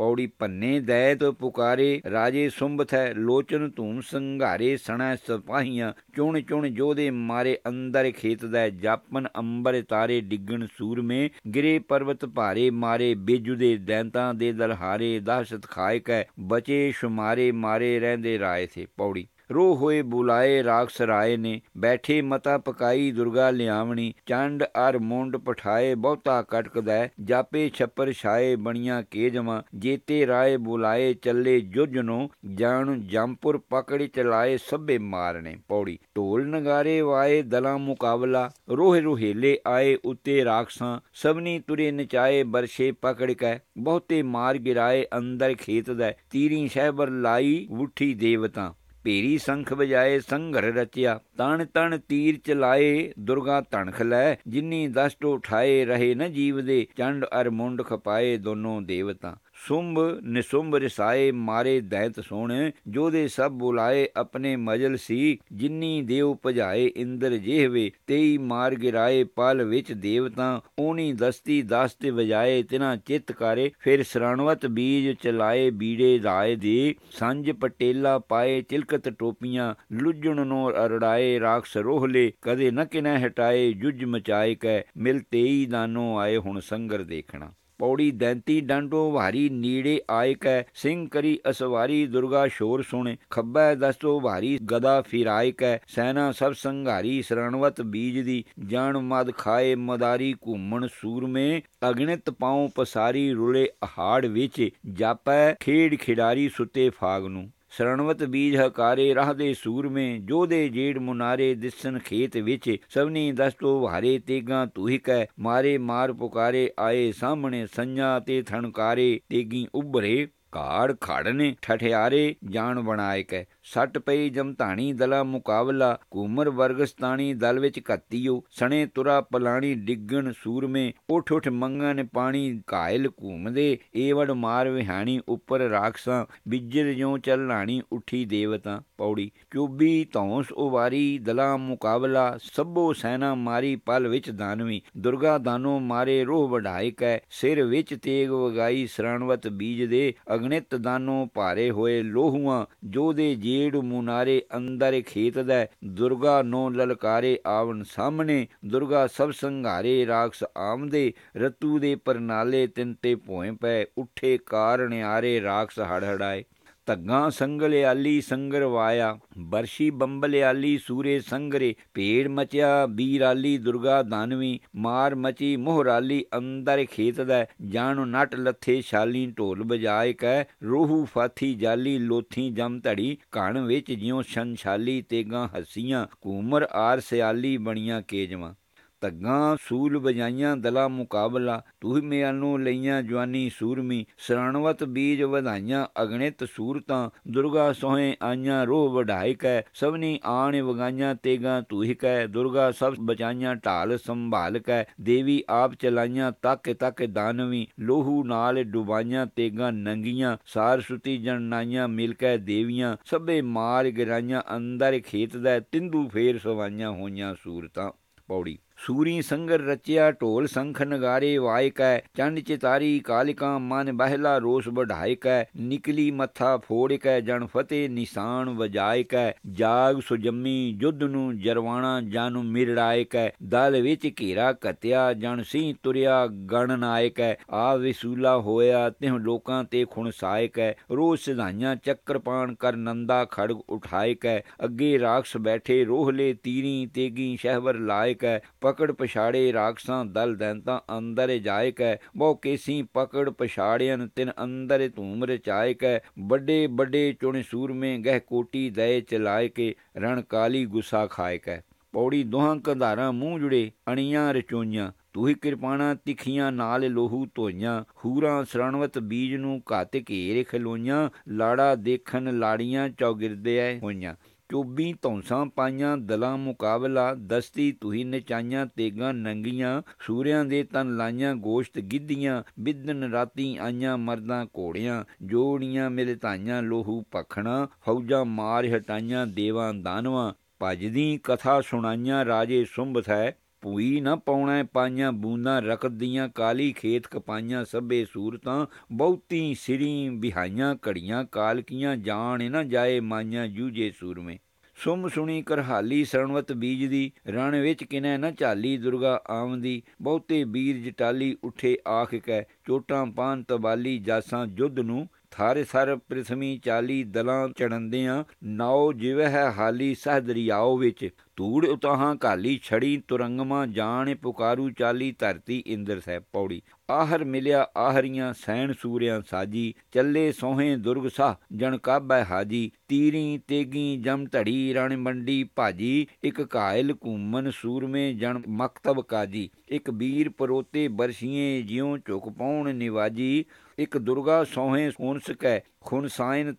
ਪੌੜੀ ਪੰਨੇ ਦੈਤ ਪੁਕਾਰੇ, ਰਾਜੇ ਸੁੰਭ ਥੈ ਲੋਚਨ ਧੂਮ ਸੰਘਾਰੇ, ਸਣਾ ਸਪਾਹੀਆਂ ਚੁਣ ਚੁਣ ਜੋਦੇ ਮਾਰੇ, ਅੰਦਰ ਖੇਤ ਦਾ ਜਾਪਨ ਅੰਬਰ ਤਾਰੇ, ਡਿੱਗਣ ਸੂਰਮੇ, ਗਿਰੇ ਪਰਵਤ ਭਾਰੇ, ਮਾਰੇ ਬੇਜੂ ਦੇ ਦੈਂਤਾਂ ਦੇ ਦਲਹਾਰੇ ਦਹਸ਼ਤ ਖਾਇ ਹੈ ਬਚੇ ਸ਼ੁਮਾਰੇ, ਮਾਰੇ ਰਹਿੰਦੇ ਰਾਏ ਥੇ ਪੌੜੀ। ਰੋ ਹੋਏ ਬੁਲਾਏ ਰਾਖਸ ਰਾਏ ਨੇ, ਬੈਠੇ ਮਤਾ ਪਕਾਈ ਦੁਰਗਾ ਲਿਆਵਣੀ, ਚੰਡ ਅਰ ਮੁੰਡ ਪਠਾਏ ਬਹੁਤਾ ਕਟਕਦਾ ਜਾਪੇ ਛੱਪਰ ਛਾਏ ਬਣੀਆਂ ਕੇ ਜੇਤੇ ਰਾਏ ਬੁਲਾਏ ਚੱਲੇ ਜੁਜਨੋ ਜਾਣ ਜੰਪੁਰ ਪਕੜੀ ਚਲਾਏ ਸਭੇ ਮਾਰਨੇ ਪੌੜੀ। ਢੋਲ ਨਗਾਰੇ ਵਾਏ ਦਲਾਂ ਮੁਕਾਬਲਾ, ਰੋਹੇ ਰੋਹੇਲੇ ਆਏ ਉਤੇ ਰਾਖਸਾਂ, ਸਭਨੀ ਤੁਰੇ ਨਚਾਏ ਬਰਸ਼ੇ ਪਕੜ ਕੇ, ਬਹੁਤੇ ਮਾਰ ਗਿਰਾਏ ਅੰਦਰ ਖੇਤ ਦਾ, ਤੀਰੀ ਸ਼ਹਿਬਰ ਲਾਈ ਉਠੀ ਦੇਵਤਾ। ਭੇਰੀ ਸੰਖ ਵਜਾਏ ਸੰਘਰ ਰਚਿਆ। ਤਣ ਤਣ ਤੀਰ ਚਲਾਏ, ਦੁਰਗਾ ਤਣਖ ਲੈ। ਜਿਨੀ ਦਸਟ ਉਠਾਏ, ਰਹੇ ਨ ਜੀਵ ਦੇ ਚੰਡ ਅਰ ਮੁੰਡ ਖਪਾਏ ਦੋਨੋਂ ਦੇਵਤਾ। ਸੁੰਭ ਨਿਸੁੰਭ ਰਸਾਏ ਮਾਰੇ ਦੈਂਤ ਸੋਣ ਜੋਦੇ ਸਭ ਬੁਲਾਏ ਆਪਣੇ ਮਜਲ ਸੀ, ਜਿੰਨੀ ਦੇਵ ਭਜਾਏ ਇੰਦਰ ਜਿਹਵੇ, ਤੇਈ ਮਾਰ ਗਿਰਾਏ ਪਲ ਵਿੱਚ ਦੇਵਤਾ ਓਣੀ ਦਸਤੀ ਦਸਤੇ ਵਜਾਏ ਤਿਨਾ ਚਿਤ ਕਰੇ, ਫਿਰ ਸਰਣਵਤ ਬੀਜ ਚਲਾਏ ਬੀੜੇ ਰਾਏ ਦੇ ਸੰਜ ਪਟੇਲਾ ਪਾਏ ਚਿਲਕਤ ਟੋਪੀਆਂ, ਲੁੱਜਣ ਨੂੰ ਅਰੜਾਏ ਰਾਖਸ ਰੋਹਲੇ, ਕਦੇ ਨ ਕਿਨੈ ਹਟਾਏ ਜੁਜ ਮਚਾਏ ਕੈ, ਮਿਲ ਤੇਈ ਦਾਨੋ ਆਏ ਹੁਣ ਸੰਗਰ ਦੇਖਣਾ। ਪੌੜੀ ਦੈਂਤੀ ਡੰਡੋ ਭਾਰੀ ਨੀੜੇ ਆਏ ਕੈ, ਸਿੰਘ ਕਰੀ ਅਸਵਾਰੀ ਦੁਰਗਾ ਸ਼ੋਰ ਸੁਣੇ। ਖੱਬੈ ਦਸਤੋ ਭਾਰੀ ਗਦਾ ਫਿਰਾਇ ਕੈ, ਸੈਨਾ ਸਭ ਸੰਘਾਰੀ ਸਰਣਵਤ ਬੀਜ ਦੀ ਜਾਣ ਮਦ ਖਾਏ ਮਦਾਰੀ ਘੁੰਮਣ ਸੂਰਮੇ, ਅਗਣਿਤ ਪਾਉ ਪਸਾਰੀ ਰੁਲੇ ਅਹਾੜ ਵਿੱਚ, ਜਾਪੈ ਖੇਡ ਖਿਡਾਰੀ ਸੁੱਤੇ ਫਾਗ ਨੂੰ। ਸਰਣਵਤ ਬੀਜ ਹਕਾਰੇ ਰਾਹ ਰਹਦੇ ਸੂਰਮੇ ਜੋਦੇ ਜੇੜ ਮੁਨਾਰੇ ਦਿਸਨ ਖੇਤ ਵਿੱਚ, ਸਭਨੀ ਦਸਤੋ ਹਾਰੇ ਤੇਗਾ ਤੂਹੀ ਕੈ ਮਾਰੇ ਮਾਰ ਪੁਕਾਰੇ ਆਏ ਸਾਹਮਣੇ ਸੰਜਾ ਤੇ ਥਣਕਾਰੇ ਤੇਗੀ ਉਭਰੇ। ਕਾੜ ਖੜਨੇ ਠਠਿਆਰੇ ਜਾਣ ਬਣਾਇਕ ਕੈ। ਸੱਟ ਪਈ ਜਮਧਾਣੀ ਦਲਾ ਮੁਕਾਬਲਾ ਕੁਮਰ ਵਰਗਸਤਾਨੀ ਦਲ ਵਿੱਚ ਕੱਤੀਓ ਸਣੇ ਤੁਰਾ ਪਲਾਣੀ ਡਿੱਗਣ ਸੂਰਮੇ, ਉਠ ਉਠ ਮੰਗਣ ਪਾਣੀ ਕਾਇਲ ਘੂਮਦੇ। ਏਵੜ ਮਾਰ ਵਿਹਾਣੀ ਉੱਪਰ ਰਾਖਸਾਂ, ਬਿਜਰ ਜਿਉ ਚੱਲਾਣੀ ਉੱਠੀ ਦੇਵਤਾ ਪੌੜੀ। ਚੁੱਬੀ ਧੌਂਸ ਉਵਾਰੀ ਦਲਾ ਮੁਕਾਬਲਾ, ਸਭੋ ਸੈਨਾ ਮਾਰੀ ਪਲ ਵਿੱਚ ਦਾਨਵੀ। ਦੁਰਗਾ ਦਾਨੋ ਮਾਰੇ ਰੋਹ ਵਢਾਇਕ ਹੈ ਸਿਰ ਵਿੱਚ ਤੇਗ ਵਗਾਈ ਸਰਣਵਤ ਬੀਜ ਦੇ ਅਗਣਿਤ ਦਾਨੋ ਭਾਰੇ ਹੋਏ ਲੋਹੂਆਂ ਜੋ ਦੇ ਜੇੜ ਮੁਨਾਰੇ ਅੰਦਰ ਖੇਤ ਦਾ, ਦੁਰਗਾ ਨੋ ਲਲਕਾਰੇ ਆਵਣ ਸਾਹਮਣੇ, ਦੁਰਗਾ ਸਭ ਸੰਘਾਰੇ ਰਾਖਸ ਆਮਦੇ ਰਤੂ ਦੇ ਪਰਨਾਲੇ ਤਿੰਨ ਤੇ ਭੋਏ ਪੈ, ਉੱਠੇ ਕਾਰਨ ਆਰੇ ਰਾਖਸ ਹੜਹੜਾਏ ਧੱਗਾ ਸੰਗਲਿਆਲੀ ਸੰਗਰ ਵਾਇਆ, ਬਰਸ਼ੀ ਬੰਬਲਿਆਲੀ ਸੂਰੇ ਸੰਗਰੇ, ਭੇੜ ਮਚਿਆ ਬੀਰਾਲੀ ਦੁਰਗਾ ਦਾਨਵੀ, ਮਾਰ ਮਚੀ ਮੋਹਰਾਲੀ ਅੰਦਰ ਖੇਤ ਦਾ, ਜਾਣੋ ਨਟ ਲੱਥੇ ਛਾਲੀ ਢੋਲ ਬਜਾਏ ਕੈ, ਰੋਹੂ ਫਾਥੀ ਜਾਲੀ ਲੋਥੀ ਜਮ ਧੜੀ, ਘਣ ਵਿੱਚ ਜਿਉ ਛੰਛਾਲੀ ਤੇਗਾ ਹੱਸੀਆਂ ਕੂਮਰ ਆਰ ਸਿਆਲੀ ਬਣੀਆਂ ਕੇਜਵਾਂ। ਧੱਗਾਂ, ਸੂਲ ਵਜਾਈਆਂ, ਦਲਾ ਮੁਕਾਬਲਾ ਤੂੰ ਮਿਆਂ ਨੂੰ ਲਈਆਂ ਜਵਾਨੀ ਸੂਰਮੀ, ਸਰਣਵਤ ਬੀਜ ਵਧਾਈਆਂ, ਅਗਣਿਤ ਸੂਰਤਾਂ, ਦੁਰਗਾ ਸੋਹੇ ਆਈਆਂ, ਰੋਹ ਵਢਾਈ ਕੈ, ਸਭਨੀ ਆਣ ਵਗਾਈਆਂ, ਤੇਗਾ ਤੂੰ ਹੀ ਕੈ, ਦੁਰਗਾ ਸਭ ਬਚਾਈਆਂ, ਢਾਲ ਸੰਭਾਲ ਕੈ, ਦੇਵੀ ਆਪ ਚਲਾਈਆਂ, ਤੱਕ ਤੱਕ ਦਾਨਵੀ, ਲੋਹੂ ਨਾਲ ਡੁਬਾਈਆਂ, ਤੇਗਾ ਨੰਗੀਆਂ, ਸਾਰ ਸੁਤੀ ਜਣਨਾਈਆਂ, ਮਿਲ ਕੈ ਦੇਵੀਆਂ, ਸਭੇ ਮਾਰ ਗਿਰਾਈਆਂ, ਅੰਦਰ ਖੇਤ ਦਾ ਤਿੰਦੂ ਫੇਰ ਸਵਾਈਆਂ ਹੋਈਆਂ ਸੂਰਤਾਂ। ਪੌੜੀ ਸੂਰੀ ਸੰਗਰ ਰਚਿਆ, ਢੋਲ ਸੰਖ ਨਗਾਰੇ ਵਾਇ ਕੈ ਚੰਡ ਚਿਤਾਰੀ ਕਾਲਿਕਾ ਮਨ ਬਹਿਲਾ ਰੋਸ ਵਢਾਇ ਨਿਕਲੀ ਮੱਥਾ ਫੋੜ ਕੈ ਫਤੇ ਨਿਸ਼ਾਨ ਵਜਾਇ ਜਾਗ ਸੁਜੰਮੀ ਜੁੱਧ ਨੂੰ ਜਰਵਾਣਾ, ਜਨ ਮਿਰੜਾਇ ਦਲ ਵਿੱਚ ਘੇਰਾ ਕਤਿਆ ਜਣ ਸਿੰਘ ਤੁਰਿਆ, ਗਣ ਨਾਇ ਕੈ ਆ ਵਿਸੂਲਾ ਹੋਇਆ, ਤਿਹ ਲੋਕਾਂ ਤੇ ਖੁਣਸਾਇ ਕੈ ਰੋਸ ਸਿਧਾਈਆਂ ਚੱਕਰਪਾਣ ਕਰ ਨੰਦਾ ਖੜਗ ਉਠਾਇ ਕੈ ਅੱਗੇ ਰਾਖਸ ਬੈਠੇ ਰੋਹਲੇ ਤੀਰੀ ਤੇਗੀ ਸ਼ਹਿਵਰ ਲਾਇ ਕੈ ਪਕੜ ਪਛਾੜੇ ਰਾਖਸਾਂ ਦਲ ਦੈਂਤਾ ਅੰਦਰ ਜਾਏ ਕੈ ਬਹੁ ਕੇਸੀ ਪਕੜ ਪਛਾੜਿਆਨ ਤਿਨ ਅੰਦਰ ਧੂਮ ਰਚਾਏ ਕੈ ਵੱਡੇ ਵੱਡੇ ਚੁਣ ਸੂਰਮੇ ਗਹਿ ਕੋਟੀ ਦਏ ਚਲਾਏ ਕੇ ਰਣ ਕਾਲੀ ਗੁੱਸਾ ਖਾਏ ਕੈ ਪੌੜੀ ਦੋਹਾਂ ਕੰਧਾਰਾਂ ਮੂੰਹ ਜੁੜੇ ਅਣੀਆਂ ਰਚੋਈਆਂ ਤੂੰ ਹੀ ਕਿਰਪਾਣਾ ਤਿਖੀਆਂ ਨਾਲ ਲੋਹੂ ਧੋਈਆਂ ਹੂਰਾਂ ਸਰਣਵਤ ਬੀਜ ਨੂੰ ਘਾਤ ਘੇਰੇ ਖਲੋਈਆਂ ਲਾੜਾ ਦੇਖਣ ਲਾੜੀਆਂ ਚੌਗਿਰਦੇ ਹੋਈਆਂ ਚੋਬੀ ਧੌਂਸਾਂ ਪਾਈਆਂ ਦਲਾਂ ਮੁਕਾਬਲਾ, ਦਸਤੀ ਤੁਹੀ ਨਚਾਈਆਂ, ਤੇਗਾ ਨੰਗੀਆਂ, ਸੂਰਿਆਂ ਦੇ ਤਨ ਲਾਈਆਂ, ਗੋਸ਼ਤ ਗਿੱਧੀਆਂ ਬਿਦਨ ਰਾਤੀ ਆਈਆਂ ਮਰਦਾਂ ਘੋੜੀਆਂ, ਜੋੜੀਆਂ ਮਿਲ ਧਾਈਆਂ ਲੋਹੂ ਪਖਣਾ, ਫੌਜਾਂ ਮਾਰ ਹਟਾਈਆਂ, ਦੇਵਾਂ ਦਾਨਵਾਂ। ਭਜਦੀ ਕਥਾ ਸੁਣਾਈਆਂ, ਰਾਜੇ ਸੁੰਭ ਥੈ ਪੂਈ ਨਾ ਪਾਉਣਾ ਪਾਈਆਂ ਬੂੰਦਾਂ ਰਕਤ ਕਾਲੀ ਖੇਤ ਕਪਾਈਆਂ ਸਭੇ ਸੂਰਤਾਂ, ਬਹੁਤੀ ਸਿਰੀ ਬਿਹਾਈਆਂ ਘੜੀਆਂ ਕਾਲਕੀਆਂ, ਜਾਣ ਨਾ ਜਾਏ ਮਾਈਆਂ ਜੂਝੇ ਸੂਰਮੇ। ਸੁਮ ਸੁਣੀ ਕਰਹਾਲੀ ਸਰਣਵਤ ਬੀਜ ਦੀ ਰਣ ਵਿੱਚ ਕਿਨੈ ਨਾ ਝਾਲੀ ਦੁਰਗਾ ਆਵੰਦੀ, ਬਹੁਤੇ ਬੀਰ ਜਟਾਲੀ ਉਠੇ ਆਖ ਕੈ, ਚੋਟਾਂ ਪਾਨ ਤਬਾਲੀ ਜਾਸਾਂ ਜੁੱਧ ਨੂੰ, ਥਾਰੇ ਸਰ ਪ੍ਰਿਥਮੀ ਚਾਲੀ ਦਲਾਂ ਚੜੰਦਿਆਂ, ਨਾਉ ਜਿਵ ਹੈ ਹਾਲੀ ਸਹ ਦਰਿਆਓ ਵਿੱਚ। ਧੂੜ ਉਤਾਹਾਂ ਕਾਲੀ ਛੜੀ, ਤੁਰੰਗਮਾ, ਜਾਣ ਪੁਕਾਰੂ ਚਾਲੀ, ਧਰਤੀ ਇੰਦਰ ਸਹਿ ਪੌੜੀ। ਆਹਰ ਮਿਲਿਆ ਆਹਰੀਆਂ ਸੈਣ ਸੂਰਿਆਂ ਸਾਜੀ। ਚੱਲੇ ਸੋਹੇ ਦੁਰਗ ਸਾ ਜਣ ਕਾਬੈ ਹਾਜੀ। ਤੀਰੀ, ਤੇਗੀ, ਜਮ ਧੜੀ, ਰਣ ਮੰਡੀ ਭਾਜੀ। ਇੱਕ ਕਾਇਲ ਕੂਮਨ ਸੂਰਮੇ, ਜਣ ਮਕਤਬ ਕਾਜੀ। ਇੱਕ ਵੀਰ ਪਰੋਤੇ ਬਰਸ਼ੀਏ, ਜਿਉ ਝੁਕ ਪਾਉਣ ਨਿਵਾਜੀ। ਇੱਕ ਦੁਰਗਾ ਸੋਹੇ ਸੋਨ ਸਕੈ ਖੁਨ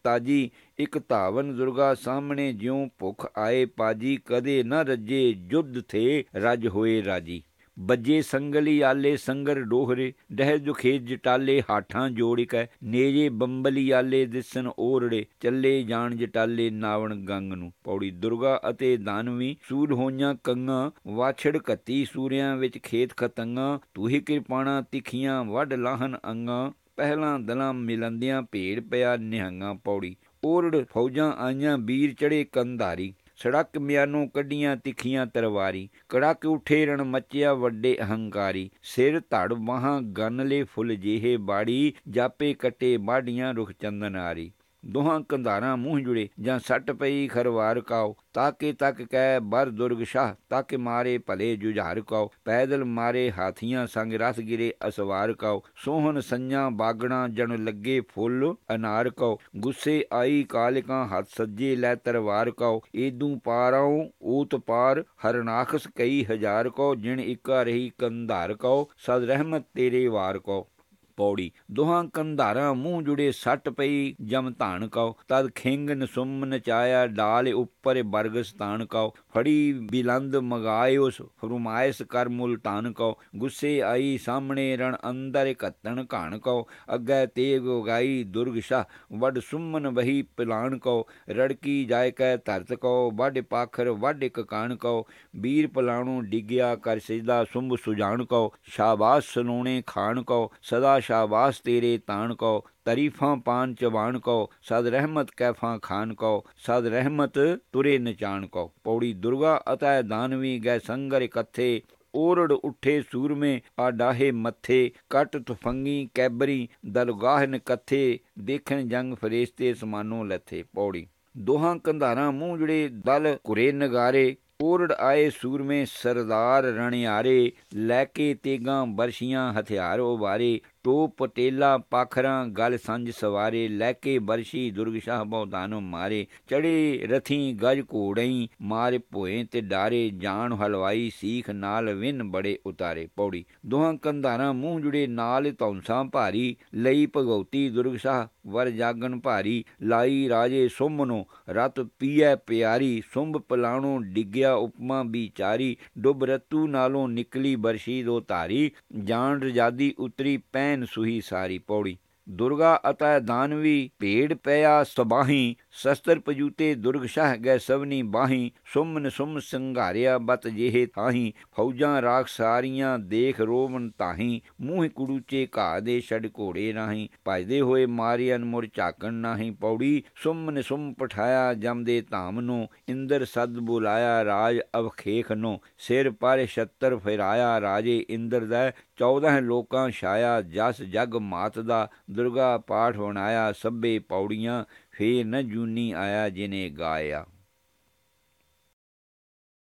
ਤਾਜੀ। ਇੱਕ ਧਾਵਨ ਦੁਰਗਾ ਸਾਹਮਣੇ ਜਿਉ ਭੁਖ ਆਏ ਪਾਜੀ। ਕਦੇ ਨ ਰੱਜੇ, ਜੁੱਧ ਥੇ, ਰਜ ਹੋਏ ਰਾਜੀ। ਬੱਜੇ ਸੰਗਲੀ ਆਲੇ ਸੰਗਰ ਡੋਹਰੇ, ਡਹਿ ਜੁਖੇ ਜਟਾਲੇ ਹਾਠਾਂ ਜੋੜ ਕੈ ਨੇਜੇ ਬੰਬਲੀ ਆਲੇ ਦਿਸਨ ਓਰੜੇ, ਚੱਲੇ ਜਾਣ ਜਟਾਲੇ ਨਾਵਣ ਗੰਗ ਨੂੰ। ਪੌੜੀ ਦੁਰਗਾ ਅਤੇ ਦਾਨਵੀ ਸੂਰ ਹੋਈਆਂ ਕੰਗਾ, ਵਾਛੜ ਕੱਤੀ ਸੂਰਿਆਂ ਵਿੱਚ ਖੇਤ ਖਤੰਗਾ ਤੂੰ ਹੀ ਕਿਰਪਾਣਾ ਤਿਖੀਆਂ ਵੱਢ ਲਾਹਨ ਅੰਗਾ, ਪਹਿਲਾਂ ਦਲਾਂ ਮਿਲੰਦਿਆਂ ਭੇੜ ਪਿਆ ਨਿਹੰਗਾ ਪੌੜੀ। ਓਰੜ ਫੌਜਾਂ ਆਈਆਂ ਵੀਰ ਚੜੇ ਕੰਧਾਰੀ। ਸੜਕ ਮਿਆਨੋਂ ਕੱਢੀਆਂ ਤਿੱਖੀਆਂ ਤਰਵਾਰੀ ਕੜਕ ਉਠੇ ਰਣ ਮੱਚਿਆ ਵੱਡੇ ਅਹੰਕਾਰੀ, ਸਿਰ ਧੜ ਬਾਹਾਂ ਗਨਲੇ ਫੁੱਲ ਜਿਹੇ ਬਾੜੀ, ਜਾਪੇ ਕਟੇ ਬਾਡੀਆਂ ਰੁਖ ਚੰਦਨ ਆਰੀ। ਦੋਹਾਂ ਕੰਧਾਰਾਂ ਮੂੰਹ ਜੁੜੇ ਜਾਂ ਸੱਟ ਪਈ ਖਰਵਾਰ ਕਾਓ। ਤਾਕੇ ਤੱਕ ਕਹਿ, ਬਰ ਦੁਰਗ ਸ਼ਾਹ, ਤਾਕੇ ਮਾਰੇ, ਭਲੇ ਜੁਝਾਰ ਕਾਓ। ਪੈਦਲ ਮਾਰੇ ਹਾਥੀਆਂ ਸੰਗ ਰਸ ਗਿਰੇ, ਅਸਵਾਰ ਕਾਓ। ਸੋਹਣ ਸੰ ညာ ਬਾਗਣਾ ਜਣ ਲੱਗੇ ਫੁੱਲ ਅਨਾਰ ਕਾਓ। ਗੁੱਸੇ ਆਈ ਕਾਲਿਕਾਂ ਹੱਥ ਸੱਜੇ, ਲੈ ਤਰਵਾਰ ਕਾਓ। ਏਦੂ ਪਾਰਾਉ ਊਤ ਪਾਰ ਹਰਨਾਖਸ ਕਈ ਹਜ਼ਾਰ ਕੋ ਜਿਣ ਇਕਾ ਰਹੀ ਕੰਧਾਰ ਕੋ ਸਦ ਰਹਿਮਤ ਤੇਰੇ ਵਾਰ ਕੋ ਪੌੜੀ। ਦੋਹਾਂ ਕੰਧਾਰਾਂ ਮੂੰਹ ਜੁੜੇ ਸੱਟ ਪਈ। ਜਮ ਧਾਨ ਕਉ ਤਦ ਖਿੰਗ ਨਸੁਮ ਨਚਾਇਆ। ਡਾਲ ਉੱਪਰ ਬਰਗ ਕਉ ਫੜੀ ਬਿਲੰਦ ਮਗਾਏ ਫਰਮਾਇਸ ਕਰ ਮੁਲਤਾਨ ਕਉ ਗੁੱਸੇ ਆਈ ਸਾਹਮਣੇ ਰਣ ਅੰਦਰ ਕੱਤਣ ਘਾਣ ਕਉ ਅੱਗੇ ਤੇਗ ਉਗਾਈ ਦੁਰਗ ਸ਼ਾ ਵੱਡ ਸੁਮਨ ਵਹੀ ਪਲਾਨ ਕਉ ਰੜਕੀ ਜਾਇ ਕੈ ਧਰਤ ਕਉ ਵੱਡ ਪਾਖਰ ਵੱਡ ਇਕ ਕਾਣ ਕਉ ਵੀਰ ਪਲਾਣੋ ਡਿਗਿਆ ਕਰ ਸਜਦਾ ਸੁੰਭ ਸੁਜਾਣ ਕਉ ਸ਼ਾਬਾਸ਼ ਸਲੋਣੇ ਖਾਣ ਕਉ ਸਦਾ ਸ਼ਾਬਾਸ਼ ਤੇਰੇ ਤਾਣ ਕੋ, ਤਰੀਫਾਂ ਪਾਨ ਚਵਾਣ ਕੋ, ਸਦ ਰਹਿਮਤ ਕੈਫਾਂ ਖਾਨ ਕੋ, ਸਦ ਰਹਿਮਤ ਤੁਰੇ ਨਚਾਨ ਕੋ। ਪੌੜੀ ਦੁਰਗਾ ਅਤੈ ਦਾਨਵੀ ਗੈ ਸੰਗਰ ਇਕੱਥੇ ਓਰੜ ਉੱਠੇ ਸੂਰਮੇ ਆ ਮੱਥੇ, ਕਟ ਤੁਫੰਗੀ ਕੈਬਰੀ ਦਲਗਾਹਨ ਕੱਥੇ ਦੇਖਣ ਜੰਗ ਫਰੇਸ਼ਤੇ ਸਮਾਨੋ ਲੱਥੇ। ਪੌੜੀ ਦੋਹਾਂ ਕੰਧਾਰਾਂ ਮੂੰਹ ਜੁੜੇ, ਦਲ ਕੁਰੇ ਨਗਾਰੇ, ਓਰੜ ਆਏ ਸੂਰਮੇ ਸਰਦਾਰ ਰਣਿਆਰੇ, ਲੈ ਕੇ ਤੇਗਾਂ ਬਰਸ਼ੀਆਂ ਹਥਿਆਰ ਉਬਾਰੇ ਟੋਪ ਪਟੇਲਾ ਪਾਖਰਾਂ, ਗਲ ਸੰਜ ਸਵਾਰੇ ਲੈ ਕੇ ਬਰਸ਼ੀ ਦੁਰਗ ਸ਼ਾਹ ਬਹੁਤਾਨੋ ਮਾਰੇ। ਚੜੇ ਰਥੀ ਗਜ ਘੋੜਈ, ਮਾਰੇ ਭੋਏ ਤੇ ਡਾਰੇ, ਜਾਣ ਹਲਵਾਈ ਸੀਖ ਨਾਲ ਵਿਨ ਬੜੇ ਉਤਾਰੇ ਪੌੜੀ। ਦੋਹਾਂ ਕੰਧਾਰਾਂ ਮੂੰਹ ਜੁੜੇ, ਨਾਲ ਧੌਂਸਾਂ ਭਾਰੀ। ਲਈ ਭਗਉਤੀ ਦੁਰਗ ਸ਼ਾਹ, ਵਰ ਜਾਗਣ ਭਾਰੀ। ਲਾਈ ਰਾਜੇ ਸੁਮਨੋ, ਰਤ ਪੀਐ ਪਿਆਰੀ। ਸੁੰਭ ਪਲਾਣੋ ਡਿੱਗਿਆ ਉਪਮਾ ਵਿਚਾਰੀ। ਡੁੱਬ ਰਤੂ ਨਾਲੋਂ ਨਿਕਲੀ ਬਰਸ਼ੀ ਦੋ ਧਾਰੀ। ਜਾਣ ਰਜਾਦੀ ਉਤਰੀ, ਪੈ ਐਨ ਸੁਹੀ ਸਾਰੀ ਪੌੜੀ। ਦੁਰਗਾ ਅਤੈ ਦਾਨਵੀ ਭੇੜ ਪਿਆ ਸਬਾਹੀ, ਸ਼ਸਤਰ ਪਜੂਤੇ ਦੁਰਗ ਸ਼ਾਹ ਗੈ ਸਵਨੀ ਬਾਹੀ, ਸੁਮਨ ਸੁਮ ਸੰਘਾਰਿਆ ਬਤ ਜਿਹੇ ਥਾਹੀ ਫੌਜਾਂ ਰਾਖ ਸਾਰੀਆਂ ਦੇਖ ਰੋਵਨ ਤਾਹੀ, ਮੂੰਹ ਕੁੜੂਚੇ ਘਾ ਦੇ ਛੜ ਘੋੜੇ ਨਾਹੀ ਭਜਦੇ ਹੋਏ ਮਾਰੀਆਂ ਮੁਰ ਝਾਕਣ ਨਾਹੀ ਪੌੜੀ, ਸੁਮਨ ਸੁਮ ਪਠਾਇਆ ਜਮ ਦੇ ਧਾਮ ਨੂੰ ਇੰਦਰ ਸਦ ਬੁਲਾਇਆ ਰਾਜ ਅਵਖੇਖ ਨੂੰ ਸਿਰ ਪਰ ਛੱਤਰ ਫੇਰਾਇਆ ਰਾਜੇ ਇੰਦਰ ਦਾ 14 ਲੋਕਾਂ ਛਾਇਆ, ਜਸ ਜਗ ਮਾਤ ਦਾ ਦੁਰਗਾ ਪਾਠ ਬਣਾਇਆ ਸਭੇ ਪੌੜੀਆਂ ਫੇਰ ਨ ਜੂਨੀ ਆਇਆ ਜਿਨੇ ਗਾਇਆ।